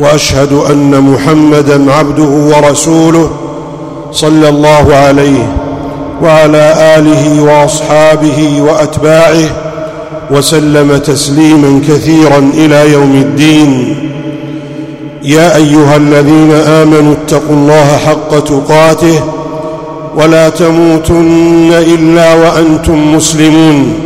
وأشهد أن محمدا عبده ورسوله صلى الله عليه وعلى آله وأصحابه وأتباعه وسلم تسليما كثيرا إلى يوم الدين. يا أيها الذين آمنوا اتقوا الله حق تقاته ولا تموتن إلا وأنتم مسلمون.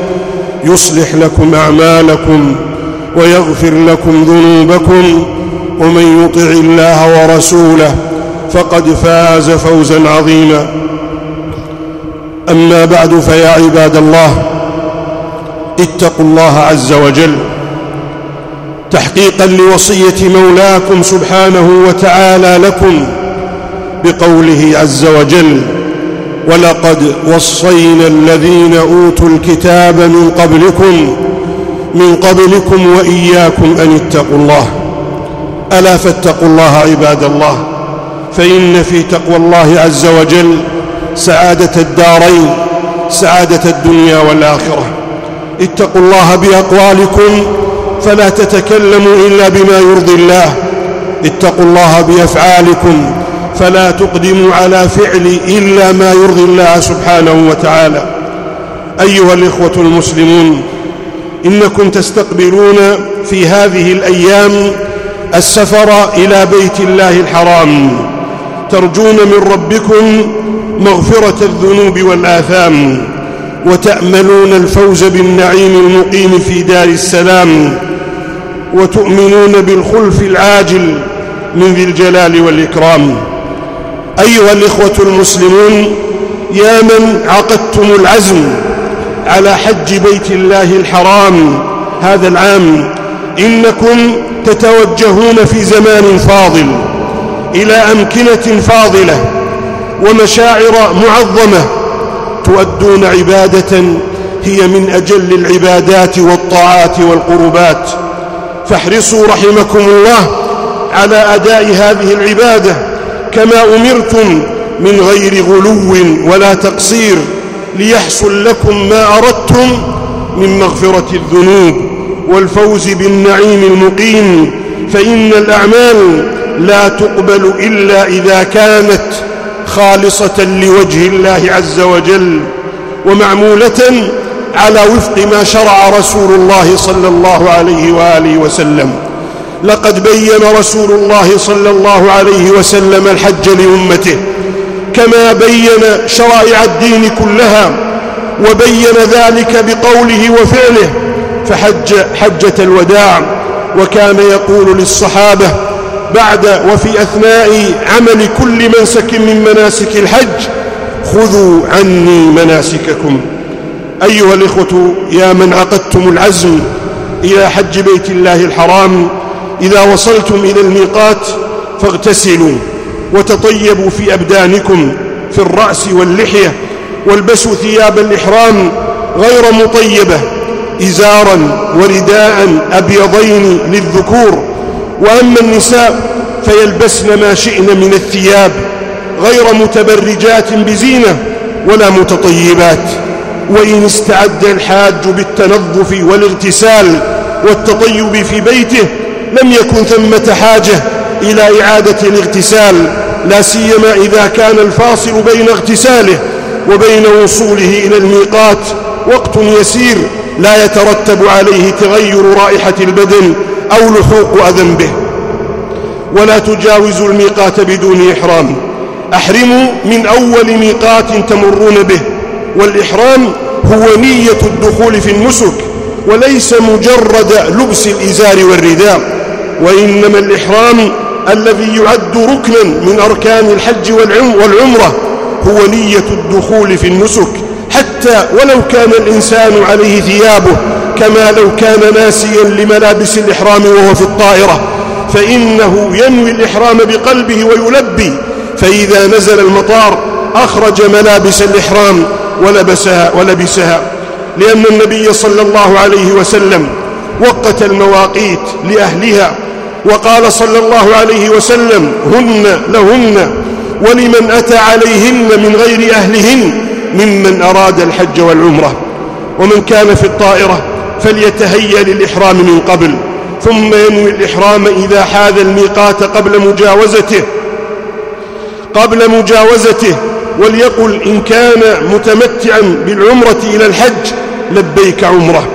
يصلح لكم أعمالكم ويغفر لكم ذنوبكم ومن يطع الله ورسوله فقد فاز فوزا عظيما. أما بعد فيا عباد الله اتقوا الله عز وجل تحقيقا لوصية مولاكم سبحانه وتعالى لكم بقوله عز وجل ولقد وصينا الذين أوتوا الكتاب من قبلكم من قبلكم وإياكم أن اتقوا الله. ألا فاتقوا الله عباد الله فإن في تقوى الله عز وجل سعادة الدارين سعادة الدنيا والآخرة. اتقوا الله بأقوالكم فلا تتكلموا إلا بما يرضي الله. اتقوا الله بأفعالكم. فلا تقدموا على فعل إلا ما يرضي الله سبحانه وتعالى. أيها الإخوة المسلمون إنكم تستقبلون في هذه الأيام السفر إلى بيت الله الحرام. ترجون من ربكم مغفرة الذنوب والآثام وتأملون الفوز بالنعيم المقيم في دار السلام وتؤمنون بالخلف العاجل من ذي الجلال والإكرام. أيها الإخوة المسلمون يا من عقدتم العزم على حج بيت الله الحرام هذا العام إنكم تتوجهون في زمان فاضل إلى أمكنة فاضلة ومشاعر معظمة تؤدون عبادة هي من أجل العبادات والطاعات والقربات. فاحرصوا رحمكم الله على أداء هذه العبادة. كما أمرتم من غير غلو ولا تقصير ليحصل لكم ما أردتم من مغفرة الذنوب والفوز بالنعيم المقيم فإن الأعمال لا تقبل إلا إذا كانت خالصة لوجه الله عز وجل ومعمولة على وفق ما شرع رسول الله صلى الله عليه وآله وسلم. لقد بين رسول الله صلى الله عليه وسلم الحج لأمته كما بين شرائع الدين كلها وبين ذلك بقوله وفعله فحج حجة الوداع وكان يقول للصحابة بعد وفي أثناء عمل كل منسك من مناسك الحج خذوا عني مناسككم. أيها الإخوة يا من عقدتم العزم إلى حج بيت الله الحرام إذا وصلتم إلى الميقات فاغتسلوا وتطيبوا في أبدانكم في الرأس واللحية والبسوا ثياب الإحرام غير مطيبة إزارا ورداء أبيضين للذكور وأما النساء فيلبسن ما شئن من الثياب غير متبرجات بزينة ولا متطيبات وإن استعد الحاج بالتنظف والاغتسال والتطيب في بيته لم يكن ثمة حاجة إلى إعادة الاغتسال لا سيما إذا كان الفاصل بين اغتساله وبين وصوله إلى الميقات وقت يسير لا يترتب عليه تغير رائحة البدن أو لحوق أذى به ولا تجاوز الميقات بدون إحرام. أحرموا من أول ميقات تمرون به. والإحرام هو نية الدخول في النسك وليس مجرد لبس الإزار والرداء. وإنما الإحرام الذي يعد ركنا من أركان الحج والعمرة هو نية الدخول في النسك. حتى ولو كان الإنسان عليه ثيابه كما لو كان ناسيا لملابس الإحرام وهو في الطائرة. فإنه ينوي الإحرام بقلبه ويلبي. فإذا نزل المطار أخرج ملابس الإحرام ولبسها ولبسها. لأن النبي صلى الله عليه وسلم وقت المواقيت لأهلها وقال صلى الله عليه وسلم هن لهن ولمن أتى عليهن من غير أهلهن ممن أراد الحج والعمرة ومن كان في الطائرة فليتهيأ للإحرام من قبل ثم ينوي الإحرام إذا حاذ الميقات قبل مجاوزته قبل مجاوزته وليقل إن كان متمتعا بالعمرة إلى الحج لبيك عمرة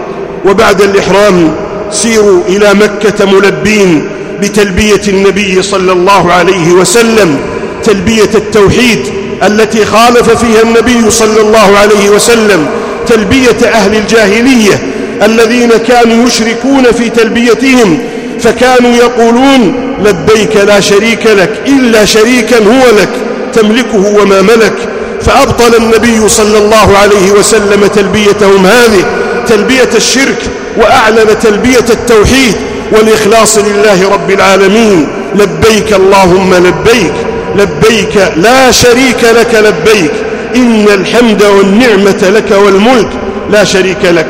وبعد الإحرام سيروا إلى مكة ملبين بتلبية النبي صلى الله عليه وسلم تلبية التوحيد التي خالف فيها النبي صلى الله عليه وسلم تلبية أهل الجاهلية الذين كانوا يشركون في تلبيتهم فكانوا يقولون لبيك لا شريك لك إلا شريكا هو لك تملكه وما ملك. فأبطل النبي صلى الله عليه وسلم تلبيتهم هذه تلبية الشرك وأعلن تلبية التوحيد والإخلاص لله رب العالمين. لبيك اللهم لبيك لبيك لا شريك لك لبيك. إن الحمد والنعمة لك والملك لا شريك لك.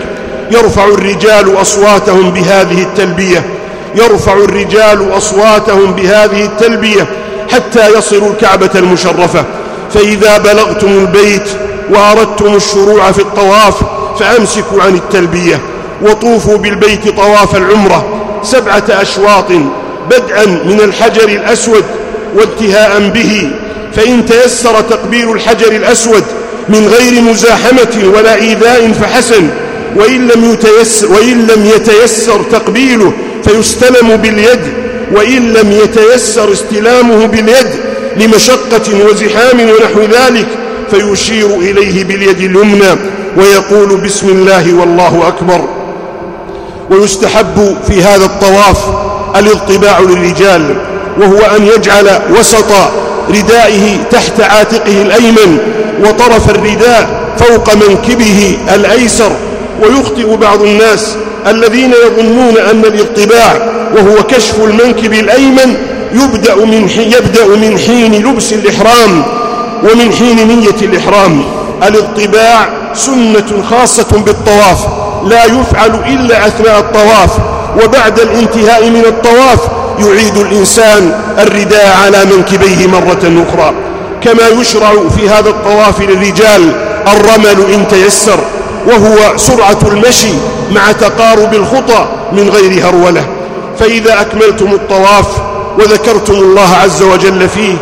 يرفع الرجال أصواتهم بهذه التلبية يرفع الرجال أصواتهم بهذه التلبية حتى يصلوا الكعبة المشرفة. فإذا بلغتم البيت وأردتم الشروع في الطواف فأمسكوا عن التلبية وطوفوا بالبيت طواف العمرة سبعة أشواط بدءا من الحجر الأسود وانتهاء به فإن تيسر تقبيل الحجر الأسود من غير مزاحمة ولا إيذاء فحسن وإن لم, يتيسر وإن لم يتيسر تقبيله فيستلم باليد وإن لم يتيسر استلامه باليد لمشقة وزحام ونحو ذلك فيشير إليه باليد اليمنى. ويقول بسم الله والله أكبر. ويستحب في هذا الطواف الاضطباع للرجال وهو أن يجعل وسط ردائه تحت عاتقه الأيمن وطرف الرداء فوق منكبه الأيسر. ويخطئ بعض الناس الذين يظنون أن الاضطباع وهو كشف المنكب الأيمن يبدأ من يبدأ من حين لبس الإحرام ومن حين نية الإحرام. الاضطباع سنة خاصة بالطواف. لا يفعل إلا أثناء الطواف. وبعد الانتهاء من الطواف يعيد الإنسان الرداء على منكبيه مرة أخرى. كما يشرع في هذا الطواف للرجال الرمل إن تيسر. وهو سرعة المشي مع تقارب الخطى من غير هرولة. فإذا أكملتم الطواف وذكرتم الله عز وجل فيه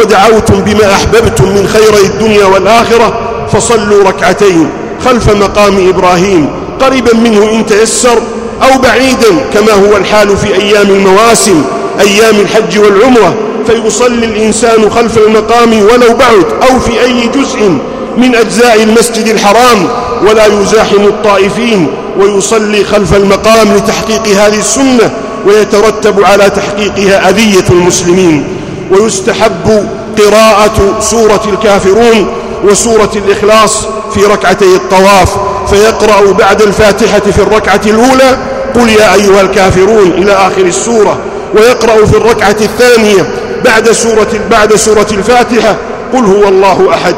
ودعوتم بما أحببتم من خير الدنيا والآخرة فصلوا ركعتين خلف مقام إبراهيم. قريبا منه إن تيسر أو بعيدا كما هو الحال في أيام المواسم أيام الحج والعمرة. فيصلي الإنسان خلف المقام ولو بعد أو في أي جزء من أجزاء المسجد الحرام. ولا يزاحم الطائفين ويصلي خلف المقام لتحقيق هذه السنة ويترتب على تحقيقها أذية المسلمين. ويستحب قراءة سورة الكافرون وسورة الإخلاص في ركعتي الطواف فيقرأ بعد الفاتحة في الركعة الأولى قل يا أيها الكافرون إلى آخر السورة ويقرأ في الركعة الثانية بعد سورة, بعد سورة الفاتحة قل هو الله أحد.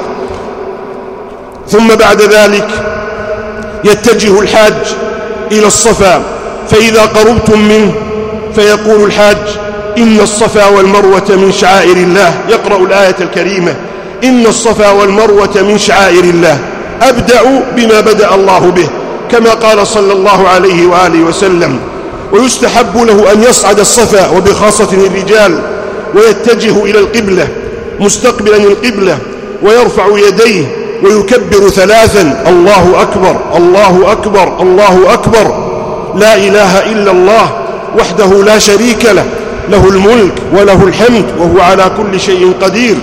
ثم بعد ذلك يتجه الحاج إلى الصفا فإذا قربتم منه فيقول الحاج إن الصفا والمروة من شعائر الله. يقرأ الآية الكريمة. إن الصفا والمروة من شعائر الله أبدأ بما بدأ الله به كما قال صلى الله عليه وآله وسلم ويستحب له أن يصعد الصفا وبخاصة الرجال ويتجه إلى القبلة مستقبلا القبلة ويرفع يديه ويكبر ثلاثا الله أكبر الله أكبر الله أكبر. لا إله إلا الله وحده لا شريك له له الملك وله الحمد وهو على كل شيء قدير.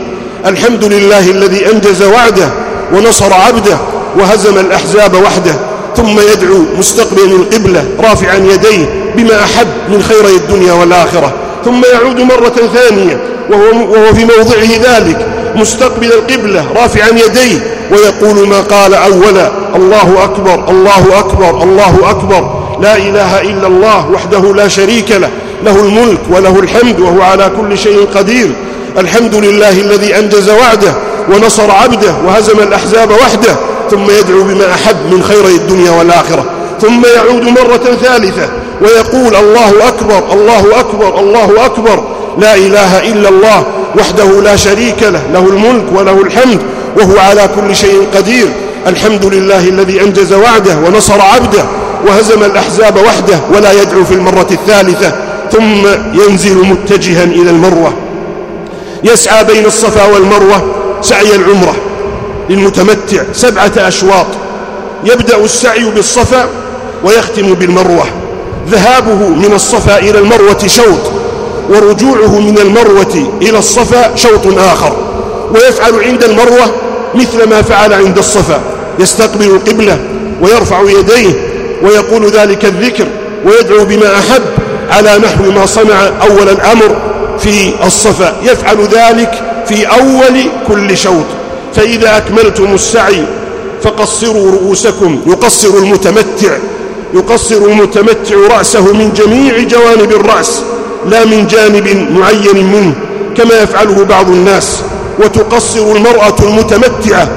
الحمد لله الذي أنجز وعده ونصر عبده وهزم الأحزاب وحده ثم يدعو مستقبلا القبلة رافعا يديه بما أحب من خيري الدنيا والآخرة ثم يعود مرة ثانية وهو, وهو في موضعه ذلك مستقبل القبلة رافعا يديه ويقول ما قال أولا الله أكبر الله أكبر الله أكبر لا إله إلا الله وحده لا شريك له له الملك وله الحمد وهو على كل شيء قدير. الحمد لله الذي أنجز وعده ونصر عبده وهزم الأحزاب وحده ثم يدعو بما أحب من خيري الدنيا والآخرة ثم يعود مرة ثالثة ويقول الله أكبر الله أكبر الله أكبر لا إله إلا الله وحده لا شريك له له الملك وله الحمد وهو على كل شيء قدير. الحمد لله الذي أنجز وعده ونصر عبده وهزم الأحزاب وحده ولا يدعو في المرة الثالثة ثم ينزل متجها إلى المروة. يسعى بين الصفا والمروة سعي العمرة للمتمتع سبعة أشواط. يبدأ السعي بالصفا ويختم بالمروة. ذهابه من الصفا إلى المروة شوط ورجوعه من المروة إلى الصفا شوط آخر. ويفعل عند المروة مثل ما فعل عند الصفا. يستقبل القبلة ويرفع يديه ويقول ذلك الذكر ويدعو بما أحب. على نحو ما صنع أول الأمر في الصفا. يفعل ذلك في أول كل شوط. فإذا أكملتم السعي فقصروا رؤوسكم. يقصر المتمتع. يقصر المتمتع رأسه من جميع جوانب الرأس لا من جانب معين منه كما يفعله بعض الناس. وتقصر المرأة المتمتعة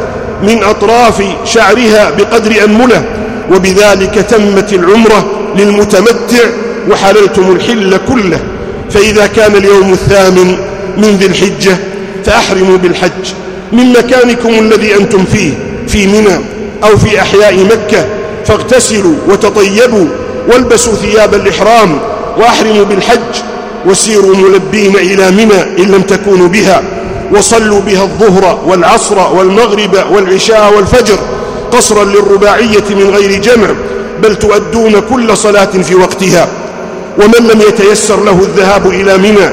من أطراف شعرها بقدر أنملة. وبذلك تمت العمرة للمتمتع وحللتم الحل كله. فإذا كان اليوم الثامن من ذي الحجة فأحرموا بالحج من مكانكم الذي أنتم فيه في منى أو في أحياء مكة. فاغتسلوا وتطيبوا والبسوا ثياب الإحرام وأحرموا بالحج وسيروا ملبين إلى منى إن لم تكونوا بها. وصلوا بها الظهر والعصر والمغرب والعشاء والفجر قصرا للرباعية من غير جمع بل تؤدون كل صلاة في وقتها. ومن لم يتيسر له الذهاب إلى منى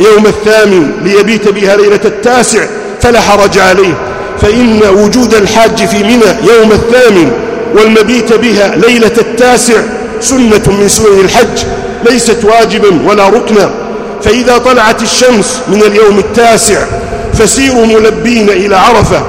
يوم الثامن ليبيت بها ليلة التاسع فلا حرج عليه فإن وجود الحاج في منى يوم الثامن والمبيت بها ليلة التاسع سنة من سنن الحج ليست واجبا ولا ركنا فإذا طلعت الشمس من اليوم التاسع فسيروا ملبين إلى عرفة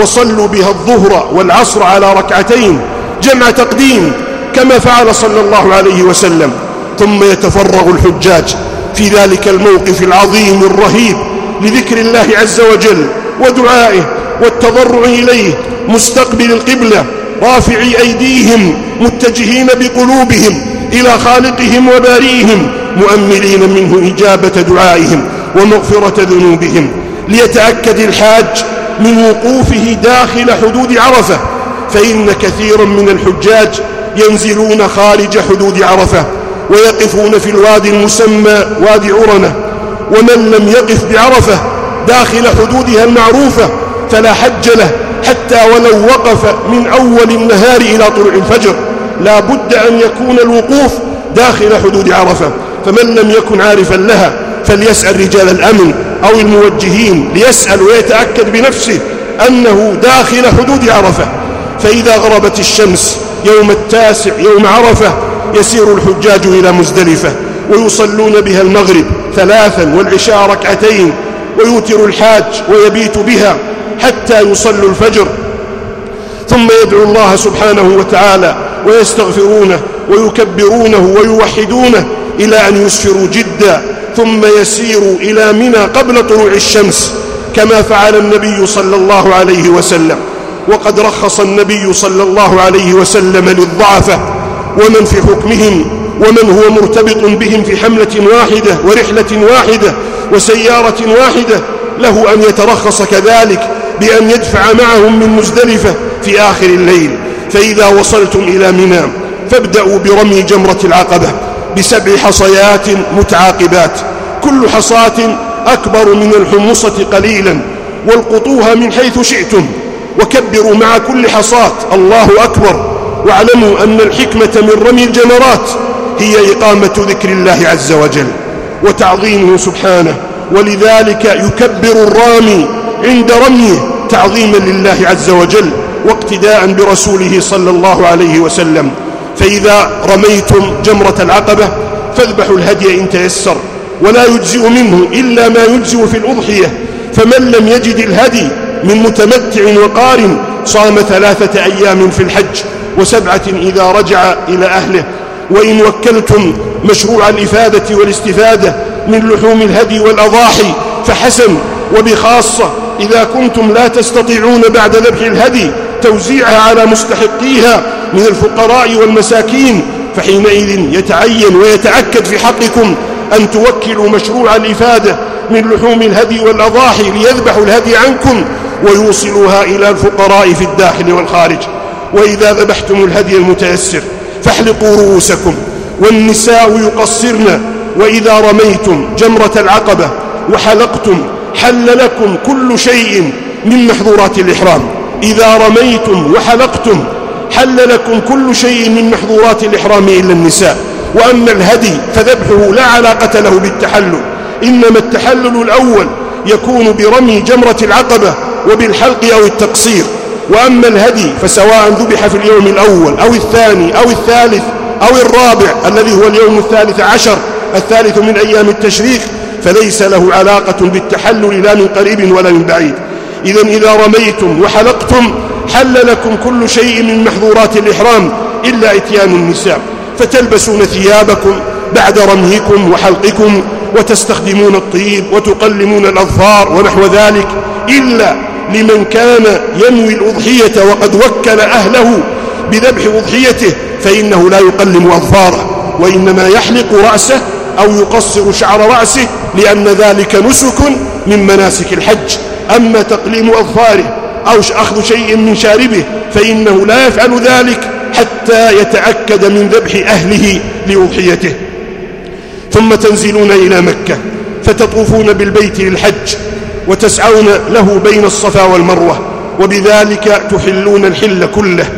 وصلوا بها الظهر والعصر على ركعتين جمع تقديم كما فعل صلى الله عليه وسلم. ثم يتفرغ الحجاج في ذلك الموقف العظيم الرهيب لذكر الله عز وجل ودعائه والتضرع إليه مستقبل القبلة رافعي أيديهم متجهين بقلوبهم إلى خالقهم وباريهم مؤملين منه إجابة دعائهم ومغفرة ذنوبهم ليتأكد الحاج من وقوفه داخل حدود عرفة فإن كثيرا من الحجاج ينزلون خارج حدود عرفة ويقفون في الوادي المسمى وادي عرنة. ومن لم يقف بعرفة داخل حدودها المعروفة فلا حج له حتى ولو وقف من أول النهار إلى طلوع الفجر. لا بد أن يكون الوقوف داخل حدود عرفة. فمن لم يكن عارفا لها فليسأل رجال الأمن أو الموجهين ليسأل ويتأكد بنفسه أنه داخل حدود عرفة. فإذا غربت الشمس يوم التاسع يوم عرفة يسير الحجاج إلى مزدلفة ويصلون بها المغرب ثلاثا والعشاء ركعتين ويوتر الحاج ويبيت بها حتى يصلوا الفجر. ثم يدعو الله سبحانه وتعالى ويستغفرونه ويكبرونه ويوحدونه إلى أن يسفروا جدا. ثم يسيروا إلى منى قبل طلوع الشمس كما فعل النبي صلى الله عليه وسلم. وقد رخص النبي صلى الله عليه وسلم للضعفة ومن في حكمهم ومن هو مرتبط بهم في حملة واحدة ورحلة واحدة وسيارة واحدة له أن يترخص كذلك بأن يدفع معهم من مزدلفة في آخر الليل. فإذا وصلتم إلى منى فابدأوا برمي جمرة العقبة بسبع حصيات متعاقبات. كل حصاة أكبر من الحمصة قليلا والقطوها من حيث شئتم. وكبروا مع كل حصاة الله أكبر. واعلموا أن الحكمة من رمي الجمرات هي إقامة ذكر الله عز وجل وتعظيمه سبحانه ولذلك يكبر الرامي عند رميه تعظيما لله عز وجل واقتداء برسوله صلى الله عليه وسلم. فإذا رميتم جمرة العقبة فاذبحوا الهدي إن تيسر ولا يجزئ منه إلا ما يجزئ في الأضحية. فمن لم يجد الهدي من متمتع وقارن صام ثلاثة أيام في الحج وسبعة إذا رجع إلى أهله. وإن وكلتم مشروع الإفادة والاستفادة من لحوم الهدي والأضاحي فحسن وبخاصة إذا كنتم لا تستطيعون بعد ذبح الهدي توزيعها على مستحقيها من الفقراء والمساكين فحينئذ يتعين ويتأكد في حقكم أن توكلوا مشروع الإفادة من لحوم الهدي والأضاحي ليذبحوا الهدي عنكم ويوصلوها إلى الفقراء في الداخل والخارج. وإذا ذبحتم الهدي المتيسر فاحلقوا رؤوسكم والنساء يقصرن وإذا رميتم جمرة العقبة وحلقتم حل لكم كل شيء من محظورات الإحرام. إذا رميتم وحلقتم حل لكم كل شيء من محظورات الإحرام إلا النساء. وأما الهدي فذبحه لا علاقة له بالتحلل إنما التحلل الأول يكون برمي جمرة العقبة وبالحلق أو التقصير. وأما الهدي فسواء ذبح في اليوم الأول أو الثاني أو الثالث أو الرابع الذي هو اليوم الثالث عشر الثالث من أيام التشريق فليس له علاقة بالتحلل لا من قريب ولا من بعيد. إذا إذا رميتم وحلقتم حل لكم كل شيء من محظورات الإحرام إلا إتيان النساء. فتلبسون ثيابكم بعد رميكم وحلقكم وتستخدمون الطيب وتقلمون الأظفار ونحو ذلك إلا لمن كان ينوي الأضحية وقد وكل أهله بذبح أضحيته فإنه لا يقلم أظفاره وإنما يحلق رأسه أو يقصر شعر رأسه لأن ذلك نسك من مناسك الحج. أما تقليم أظفاره أو أخذ شيء من شاربه فإنه لا يفعل ذلك حتى يتأكد من ذبح أهله لأضحيته. ثم تنزلون إلى مكة فتطوفون بالبيت للحج. وتسعون له بين الصفا والمروة وبذلك تحلون الحل كله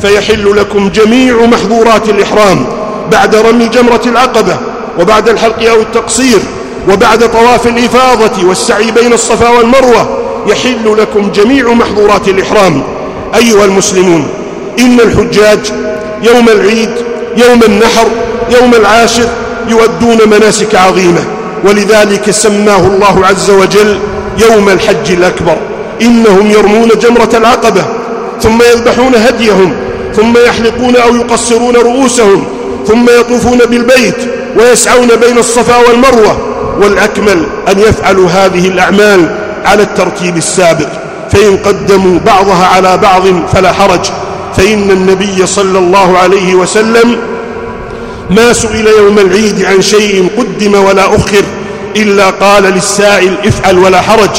فيحل لكم جميع محظورات الإحرام بعد رمي جمرة العقبة وبعد الحلق أو التقصير وبعد طواف الإفاضة والسعي بين الصفا والمروة يحل لكم جميع محظورات الإحرام. أيها المسلمون إن الحجاج يوم العيد يوم النحر يوم العاشر يؤدون مناسك عظيمة ولذلك سماه الله عز وجل يوم الحج الأكبر. إنهم يرمون جمرة العقبة ثم يذبحون هديهم ثم يحلقون أو يقصرون رؤوسهم ثم يطوفون بالبيت ويسعون بين الصفا والمروة. والأكمل أن يفعلوا هذه الأعمال على الترتيب السابق. فإن قدموا بعضها على بعض فلا حرج. فإن النبي صلى الله عليه وسلم ما سئل يوم العيد عن شيء قدم ولا أخر. إلا قال للسائل افعل ولا حرج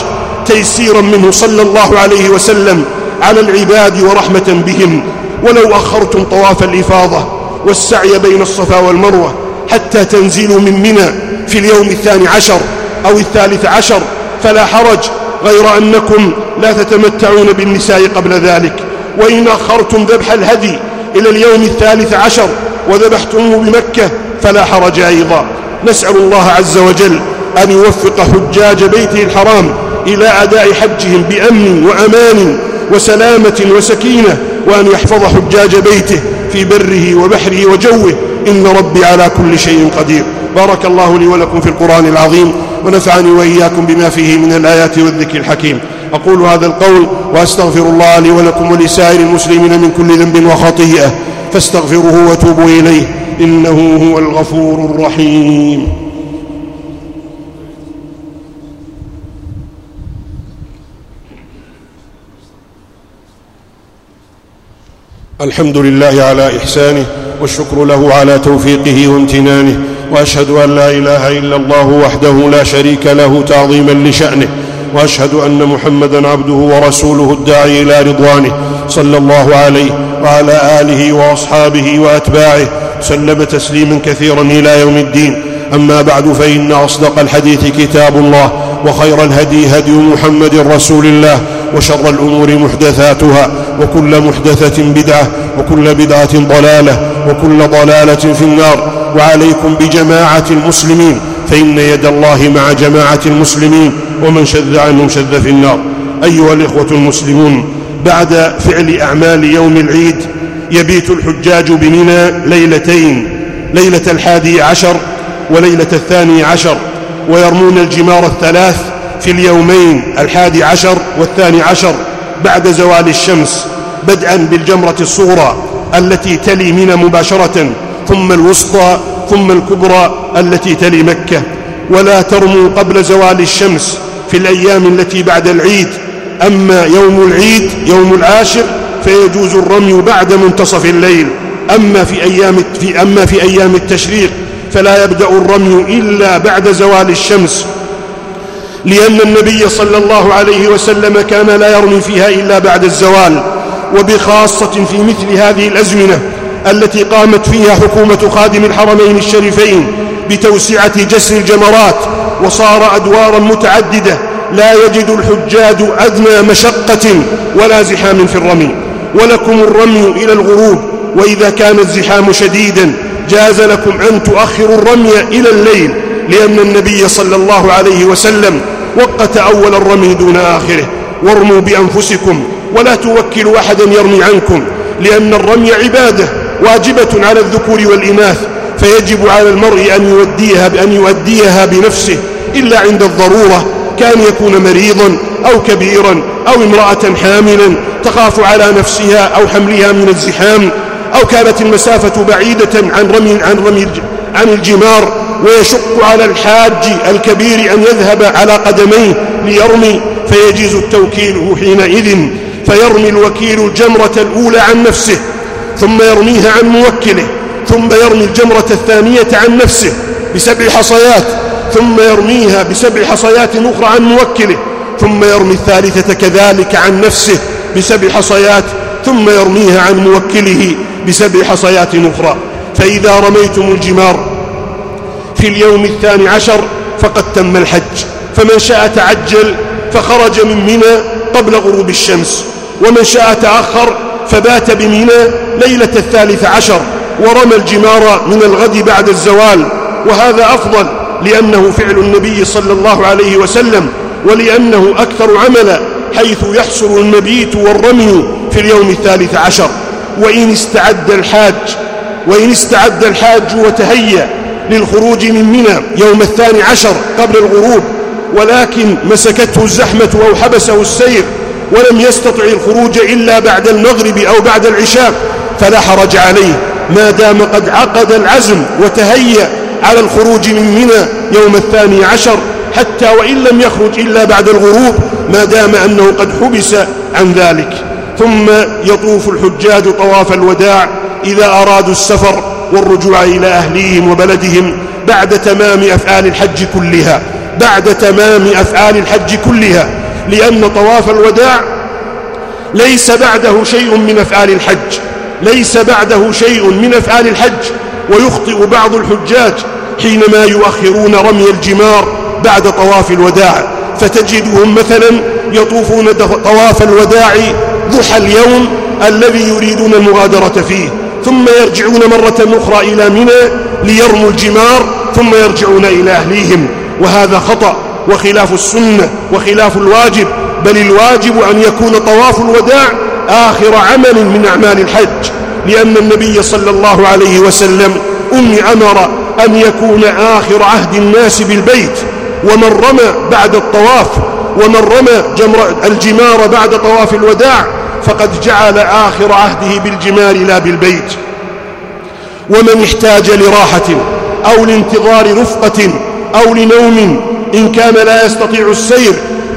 تيسيرا منه صلى الله عليه وسلم على العباد ورحمة بهم. ولو أخرتم طواف الإفاضة والسعي بين الصفا والمروة حتى تنزلوا من منى في اليوم الثاني عشر أو الثالث عشر فلا حرج غير أنكم لا تتمتعون بالنساء قبل ذلك. وإن أخرتم ذبح الهدي إلى اليوم الثالث عشر وذبحتموه بمكة فلا حرج أيضا. نسأل الله عز وجل أن يوفق حجاج بيته الحرام إلى أداء حجهم بأمن وأمان وسلامة وسكينة وأن يحفظ حجاج بيته في بره وبحره وجوه. إن ربي على كل شيء قدير. بارك الله لي ولكم في القرآن العظيم ونفعني وإياكم بما فيه من الآيات والذكر الحكيم. أقول هذا القول وأستغفر الله لي ولكم ولسائر المسلمين من كل ذنب وخطيئة. فاستغفروه وتوبوا إليه. إنه هو الغفور الرحيم. الحمد لله على إحسانه والشكر له على توفيقه وامتنانه وأشهد أن لا إله إلا الله وحده لا شريك له تعظيما لشأنه وأشهد أن محمدا عبده ورسوله الداعي إلى رضوانه صلى الله عليه وعلى آله وأصحابه وأتباعه سلم تسليما كثيرا إلى يوم الدين. أما بعد فإن أصدق الحديث كتاب الله وخير الهدي هدي محمد رسول الله وشر الأمور محدثاتها وكل محدثة بدعة وكل بدعة ضلالة وكل ضلالة في النار. وعليكم بجماعة المسلمين فإن يد الله مع جماعة المسلمين ومن شذ عنهم شذ في النار. أيها الإخوة المسلمون بعد فعل أعمال يوم العيد يبيت الحجاج بمنى ليلتين ليلة الحادي عشر وليلة الثاني عشر ويرمون الجمار الثلاث في اليومين الحادي عشر والثاني عشر. بعد زوال الشمس بدءا بالجمرة الصغرى التي تلي منى مباشرة ثم الوسطى ثم الكبرى التي تلي مكة. ولا ترموا قبل زوال الشمس في الأيام التي بعد العيد. أما يوم العيد يوم العاشر فيجوز الرمي بعد منتصف الليل. أما في أيام, في أما في أيام التشريق فلا يبدأ الرمي إلا بعد زوال الشمس. لأن النبي صلى الله عليه وسلم كان لا يرمي فيها إلا بعد الزوال وبخاصة في مثل هذه الأزمنة التي قامت فيها حكومة خادم الحرمين الشريفين بتوسعة جسر الجمرات وصار أدوارا متعددة لا يجد الحجاج أدنى مشقة ولا زحام في الرمي. ولكم الرمي إلى الغروب وإذا كان الزحام شديدا جاز لكم أن تؤخروا الرمي إلى الليل لأن النبي صلى الله عليه وسلم وقت أول الرمي دون آخره. وارموا بأنفسكم ولا توكلوا أحدا يرمي عنكم لأن الرمي عبادة واجبة على الذكور والإناث فيجب على المرء أن يوديها بأن يؤديها بنفسه إلا عند الضرورة كان يكون مريضا أو كبيرا أو امرأة حاملا تخاف على نفسها أو حملها من الزحام أو كانت المسافة بعيدة عن رمي, عن رمي عن الجمار ويشق على الحاج الكبير أن يذهب على قدميه ليرمي فيجيز التوكيل حينئذ فيرمي الوكيل الجمرة الأولى عن نفسه ثم يرميها عن موكله ثم يرمي الجمرة الثانية عن نفسه بسبع حصيات ثم يرميها بسبع حصيات أخرى عن موكله ثم يرمي الثالثة كذلك عن نفسه بسبع حصيات ثم يرميها عن موكله بسبع حصيات أخرى. فإذا رميتم الجمار في اليوم الثاني عشر فقد تم الحج. فمن شاء تعجل فخرج من منى قبل غروب الشمس. ومن شاء تأخر فبات بمنى ليلة الثالث عشر. ورمى الجمار من الغد بعد الزوال. وهذا أفضل لأنه فعل النبي صلى الله عليه وسلم ولأنه أكثر عملا حيث يحصل المبيت والرمي في اليوم الثالث عشر. وإن استعد الحاج وإن استعد الحاج وتهيأ للخروج من منى يوم الثاني عشر قبل الغروب ولكن مسكته الزحمة أو حبسه السير ولم يستطع الخروج إلا بعد المغرب أو بعد العشاء فلا حرج عليه. ما دام قد عقد العزم وتهيأ على الخروج من منى يوم الثاني عشر حتى وإن لم يخرج إلا بعد الغروب ما دام أنه قد حبس عن ذلك. ثم يطوف الحجاج طواف الوداع إذا أرادوا السفر والرجوع إلى أهليهم وبلدهم بعد تمام أفعال الحج كلها بعد تمام أفعال الحج كلها لأن طواف الوداع ليس بعده شيء من أفعال الحج ليس بعده شيء من أفعال الحج ويخطئ بعض الحجاج حينما يؤخرون رمي الجمار بعد طواف الوداع فتجدهم مثلا يطوفون طواف الوداع ضحى اليوم الذي يريدون المغادرة فيه. ثم يرجعون مرة أخرى إلى منى ليرموا الجمار ثم يرجعون إلى أهليهم. وهذا خطأ وخلاف السنة وخلاف الواجب. بل الواجب أن يكون طواف الوداع آخر عمل من أعمال الحج. لأن النبي صلى الله عليه وسلم أم أمر أن يكون آخر عهد الناس بالبيت. ومن رمى بعد الطواف ومن رمى الجمار بعد طواف الوداع فقد جعل آخر عهده بالجمار لا بالبيت. ومن احتاج لراحة أو لانتظار رفقة أو لنوم إن كان لا يستطيع السير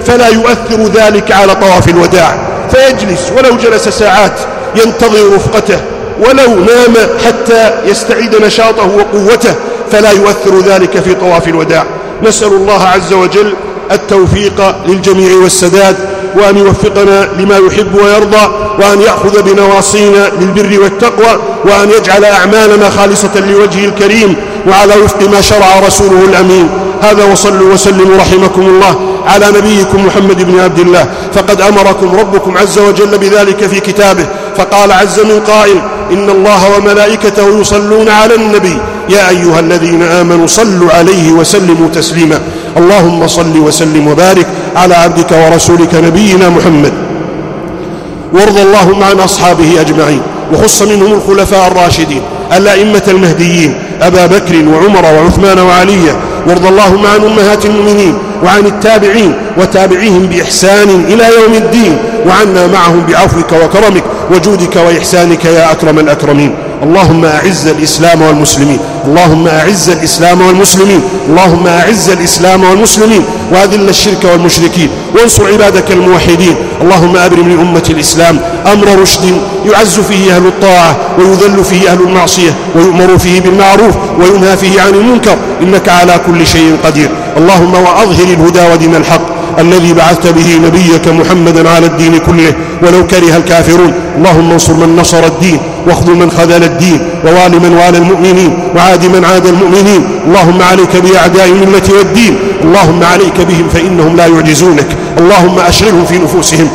فلا يؤثر ذلك على طواف الوداع. فيجلس ولو جلس ساعات ينتظر رفقته ولو نام حتى يستعيد نشاطه وقوته فلا يؤثر ذلك في طواف الوداع. نسأل الله عز وجل التوفيق للجميع والسداد وأن يوفقنا لما يحب ويرضى وأن يأخذ بنواصينا للبر والتقوى وأن يجعل أعمالنا خالصة لوجهه الكريم وعلى وفق ما شرع رسوله الأمين. هذا وصلوا وسلموا رحمكم الله على نبيكم محمد بن عبد الله. فقد أمركم ربكم عز وجل بذلك في كتابه. فقال عز من قائل إن الله وملائكته يصلون على النبي. يا أيها الذين آمنوا صلوا عليه وسلموا تسليما. اللهم صل وسلم وبارك على عبدك ورسولك نبينا محمد. وارض اللهم عن أصحابه أجمعين وخص منهم الخلفاء الراشدين الأئمة المهديين أبا بكر وعمر وعثمان وعليا وارض اللهم عن أمهات المؤمنين وعن التابعين وتابعيهم بإحسان إلى يوم الدين وعنا معهم بعفوك وكرمك وجودك وإحسانك يا أكرم الأكرمين. اللهم أعز الإسلام والمسلمين. اللهم أعز الإسلام والمسلمين. اللهم أعز الإسلام والمسلمين. وأذل الشرك والمشركين. وانصر عبادك الموحدين. اللهم أبرم لأمة الإسلام أمر رشد يعز فيه أهل الطاعة ويذل فيه أهل المعصية ويؤمر فيه بالمعروف وينهى فيه عن المنكر. إنك على كل شيء قدير. اللهم وأظهر الهدى ودين الحق. الذي بعثت به نبيك محمدا على الدين كله ولو كره الكافرون. اللهم انصر من نصر الدين واخذل من خذل الدين ووال من والى المؤمنين وعاد من عاد المؤمنين. اللهم عليك بأعداء الملة والدين. اللهم عليك بهم فإنهم لا يعجزونك. اللهم أشغلهم في نفوسهم.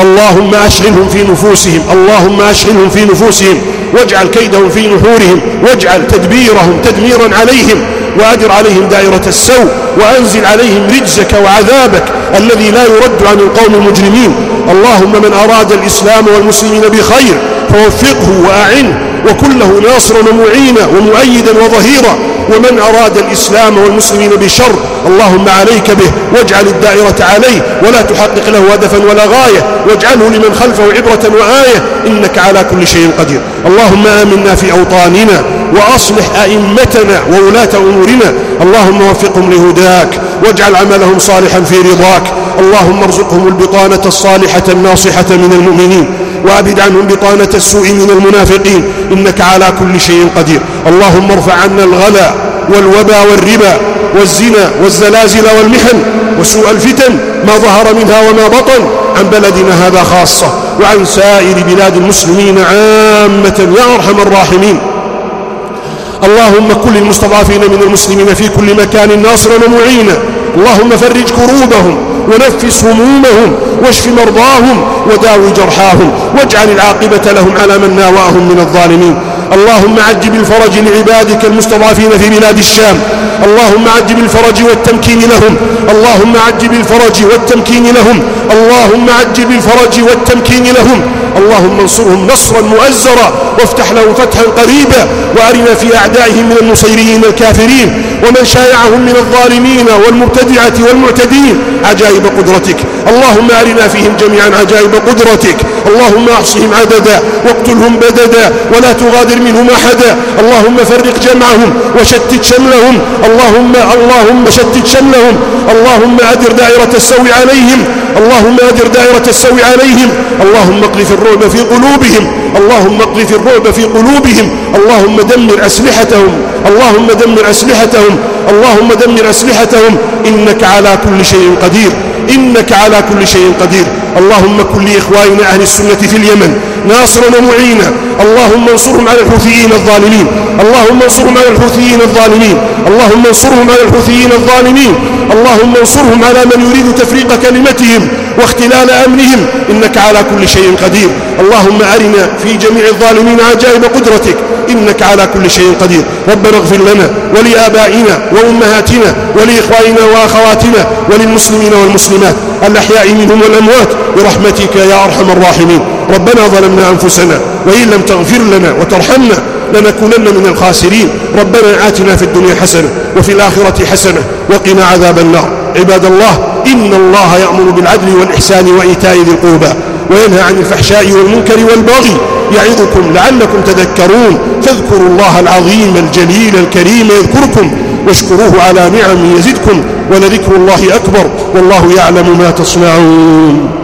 اللهم أشغلهم في نفوسهم. اللهم أشغلهم في نفوسهم. واجعل كيدهم في نحورهم. واجعل تدبيرهم تدميرا عليهم. وأدر عليهم دائرة السوء وأنزل عليهم رجزك وعذابك الذي لا يرد عن القوم المجرمين. اللهم من أراد الإسلام والمسلمين بخير فوفقه وأعنه. وكله ناصرا ومعينا ومؤيدا وظهيرا ومن أراد الإسلام والمسلمين بشر اللهم عليك به واجعل الدائرة عليه ولا تحقق له هدفا ولا غاية واجعله لمن خلفه عبرة وآية إنك على كل شيء قدير اللهم آمنا في أوطاننا وأصلح أئمتنا وولاة أمورنا اللهم وفقهم لهداك واجعل عملهم صالحا في رضاك اللهم ارزقهم البطانة الصالحة الناصحة من المؤمنين وأبد عنهم بطانة السوء من المنافقين إنك على كل شيء قدير. اللهم ارفع عنا الغلا والوبا والربا والزنا والزلازل والمحن وسوء الفتن ما ظهر منها وما بطن عن بلدنا هذا خاصة وعن سائر بلاد المسلمين عامة يا أرحم الراحمين. اللهم كل المستضعفين من المسلمين في كل مكان ناصرا ومعينا. اللهم فرج كروبهم ونفس همومهم واشف مرضاهم وداوي جرحاهم واجعل العاقبة لهم على من ناواهم من الظالمين. اللهم عجب الفرج لعبادك المستضعفين في بلاد الشام. اللهم عجب الفرج والتمكين لهم. اللهم عجب الفرج والتمكين لهم. اللهم عجب الفرج والتمكين لهم. اللهم انصرهم نصرا مؤزرا وافتح لهم فتحا قريبا وارنا في اعدائهم من النصيريين الكافرين ومن شايعهم من الظالمين والمبتدعه والمعتدين عجائب قدرتك. اللهم أرنا فيهم جميعا عجائب قدرتك. اللهم احصهم عددا واقتلهم بددا ولا تغادر منهم أحدا. اللهم فرق جمعهم وشتت شملهم. اللهم اللهم شتت شملهم. اللهم أدر دائرة السوء عليهم. اللهم أدر دائرة السوء عليهم. اللهم اقذف الرعب في قلوبهم. اللهم اقذف الرعب في قلوبهم. اللهم دمر أسلحتهم. اللهم دمر أسلحتهم. اللهم دمر أسلحتهم. إنك على كل شيء قدير. إنك على كل شيء قدير. اللهم كن لإخواننا أهل السنة في اليمن ناصرا ومعينا اللهم انصرهم على الحوثيين الظالمين. اللهم انصرهم على الحوثيين الظالمين. اللهم انصرهم على الحوثيين الظالمين. اللهم انصرهم على من يريد تفريق كلمتهم. واختلال أمنهم إنك على كل شيء قدير. اللهم أرنا في جميع الظالمين عجائب قدرتك. إنك على كل شيء قدير. ربنا اغفر لنا ولآبائنا وأمهاتنا ولإخواننا وأخواتنا وللمسلمين والمسلمات الأحياء منهم والأموات برحمتك يا أرحم الراحمين. ربنا ظلمنا أنفسنا وإن لم تغفر لنا وترحمنا لنكونن من الخاسرين. ربنا آتنا في الدنيا حسنة وفي الآخرة حسنة وقنا عذاب النار. عباد الله إن الله يأمر بالعدل والإحسان وإيتاء ذي القربى وينهى عن الفحشاء والمنكر والبغي يعظكم لعلكم تذكرون فاذكروا الله العظيم الجليل الكريم يذكركم واشكروه على نعم يزدكم ولذكر الله أكبر والله يعلم ما تصنعون